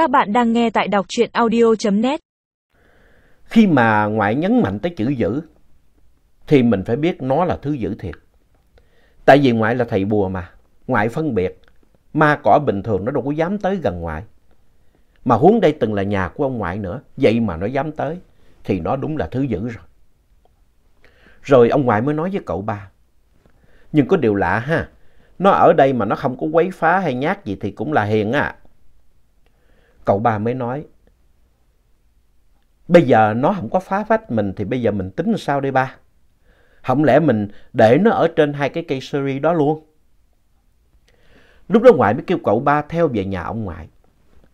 Các bạn đang nghe tại đọc truyện audio.net. Khi mà ngoại nhấn mạnh tới chữ dữ, thì mình phải biết nó là thứ dữ thiệt. Tại vì ngoại là thầy bùa mà, ngoại phân biệt, ma cỏ bình thường nó đâu có dám tới gần ngoại. Mà huống đây từng là nhà của ông ngoại nữa, vậy mà nó dám tới, thì nó đúng là thứ dữ rồi. Rồi ông ngoại mới nói với cậu ba, nhưng có điều lạ ha, nó ở đây mà nó không có quấy phá hay nhát gì thì cũng là hiền à. Cậu ba mới nói, bây giờ nó không có phá vách mình thì bây giờ mình tính sao đây ba? Không lẽ mình để nó ở trên hai cái cây seri đó luôn? Lúc đó ngoại mới kêu cậu ba theo về nhà ông ngoại.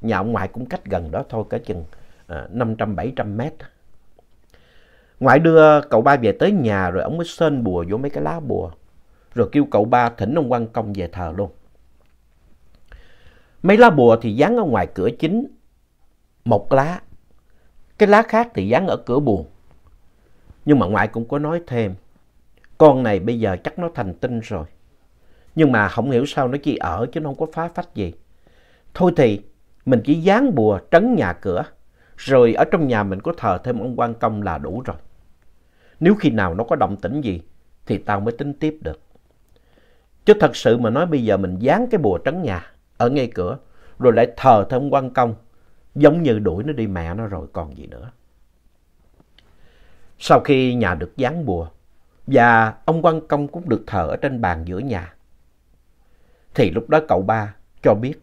Nhà ông ngoại cũng cách gần đó thôi, cả chừng à, năm trăm bảy trăm mét. Ngoại đưa cậu ba về tới nhà rồi ông mới sơn bùa vô mấy cái lá bùa. Rồi kêu cậu ba thỉnh ông quan công về thờ luôn. Mấy lá bùa thì dán ở ngoài cửa chính, một lá. Cái lá khác thì dán ở cửa buồn. Nhưng mà ngoại cũng có nói thêm, con này bây giờ chắc nó thành tinh rồi. Nhưng mà không hiểu sao nó chỉ ở chứ nó không có phá phách gì. Thôi thì mình chỉ dán bùa trấn nhà cửa, rồi ở trong nhà mình có thờ thêm ông quan công là đủ rồi. Nếu khi nào nó có động tĩnh gì thì tao mới tính tiếp được. Chứ thật sự mà nói bây giờ mình dán cái bùa trấn nhà ở ngay cửa, rồi lại thờ thêm quan công, giống như đuổi nó đi mẹ nó rồi còn gì nữa. Sau khi nhà được dán bùa, và ông quan công cũng được thờ ở trên bàn giữa nhà, thì lúc đó cậu ba cho biết,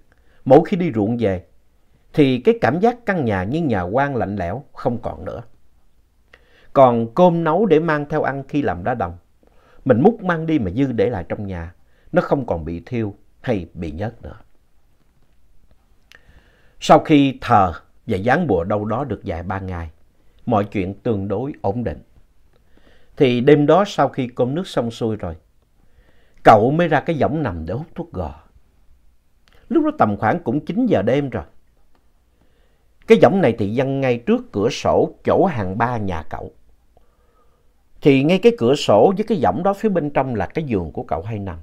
mỗi khi đi ruộng về, thì cái cảm giác căn nhà như nhà quan lạnh lẽo không còn nữa. Còn cơm nấu để mang theo ăn khi làm đá đồng, mình múc mang đi mà dư để lại trong nhà, nó không còn bị thiêu hay bị nhớt nữa. Sau khi thờ và dán bùa đâu đó được vài ba ngày, mọi chuyện tương đối ổn định. Thì đêm đó sau khi cơm nước xong xuôi rồi, cậu mới ra cái võng nằm để hút thuốc gò. Lúc đó tầm khoảng cũng 9 giờ đêm rồi. Cái võng này thì dăng ngay trước cửa sổ chỗ hàng ba nhà cậu. Thì ngay cái cửa sổ với cái võng đó phía bên trong là cái giường của cậu hay nằm.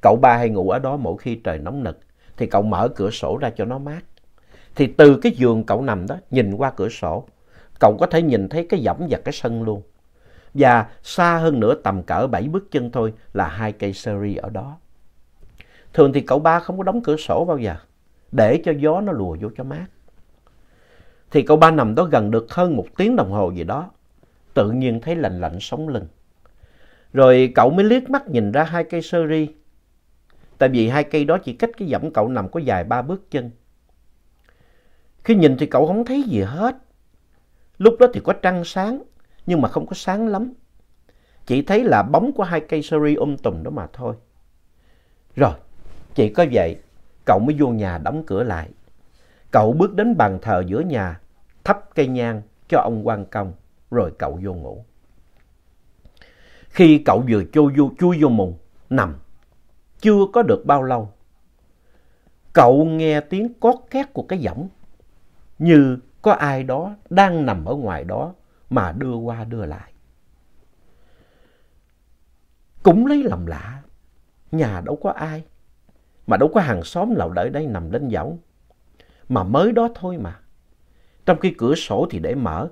Cậu ba hay ngủ ở đó mỗi khi trời nóng nực thì cậu mở cửa sổ ra cho nó mát. Thì từ cái giường cậu nằm đó nhìn qua cửa sổ, cậu có thể nhìn thấy cái võng và cái sân luôn. Và xa hơn nữa tầm cỡ 7 bước chân thôi là hai cây seri ở đó. Thường thì cậu ba không có đóng cửa sổ bao giờ, để cho gió nó lùa vô cho mát. Thì cậu ba nằm đó gần được hơn một tiếng đồng hồ gì đó, tự nhiên thấy lạnh lạnh sống lưng. Rồi cậu mới liếc mắt nhìn ra hai cây seri. Tại vì hai cây đó chỉ cách cái võng cậu nằm có dài ba bước chân. Khi nhìn thì cậu không thấy gì hết. Lúc đó thì có trăng sáng, nhưng mà không có sáng lắm. Chỉ thấy là bóng của hai cây seri um tùm đó mà thôi. Rồi, chỉ có vậy, cậu mới vô nhà đóng cửa lại. Cậu bước đến bàn thờ giữa nhà, thắp cây nhang cho ông quan công, rồi cậu vô ngủ. Khi cậu vừa chui vô, chui vô mùng, nằm, chưa có được bao lâu, cậu nghe tiếng cót két của cái võng như có ai đó đang nằm ở ngoài đó mà đưa qua đưa lại. Cũng lấy làm lạ, nhà đâu có ai, mà đâu có hàng xóm nào đợi đây nằm lên võng, mà mới đó thôi mà. Trong khi cửa sổ thì để mở,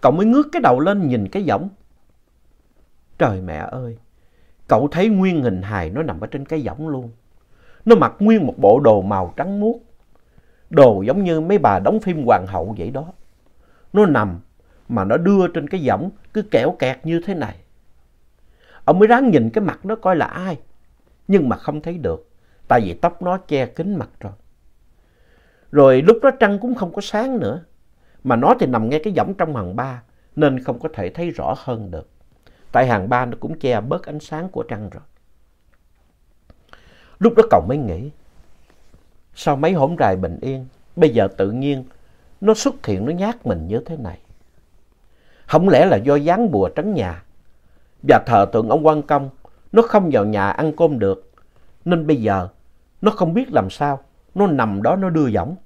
cậu mới ngước cái đầu lên nhìn cái võng. Trời mẹ ơi, cậu thấy nguyên hình hài nó nằm ở trên cái võng luôn. Nó mặc nguyên một bộ đồ màu trắng muốt, đồ giống như mấy bà đóng phim hoàng hậu vậy đó. Nó nằm mà nó đưa trên cái võng cứ kẹo kẹt như thế này. Ông mới ráng nhìn cái mặt nó coi là ai, nhưng mà không thấy được, tại vì tóc nó che kín mặt rồi. Rồi lúc đó trăng cũng không có sáng nữa, mà nó thì nằm ngay cái võng trong hàng ba, nên không có thể thấy rõ hơn được. Tại hàng ba nó cũng che bớt ánh sáng của trăng rồi. Lúc đó cậu mới nghĩ, sau mấy hôm rày bình yên, bây giờ tự nhiên nó xuất hiện nó nhát mình như thế này. Không lẽ là do dán bùa trấn nhà và thờ tượng ông quan công, nó không vào nhà ăn cơm được, nên bây giờ nó không biết làm sao, nó nằm đó nó đưa võng.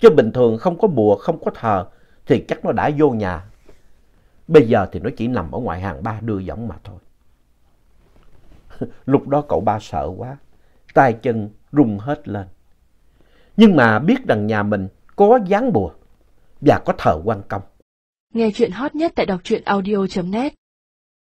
Chứ bình thường không có bùa, không có thờ thì chắc nó đã vô nhà. Bây giờ thì nó chỉ nằm ở ngoài hàng ba đưa võng mà thôi. Lúc đó cậu ba sợ quá, tay chân rung hết lên. Nhưng mà biết rằng nhà mình có dáng bùa và có thờ quan công. Nghe chuyện hot nhất tại đọc truyện audio.net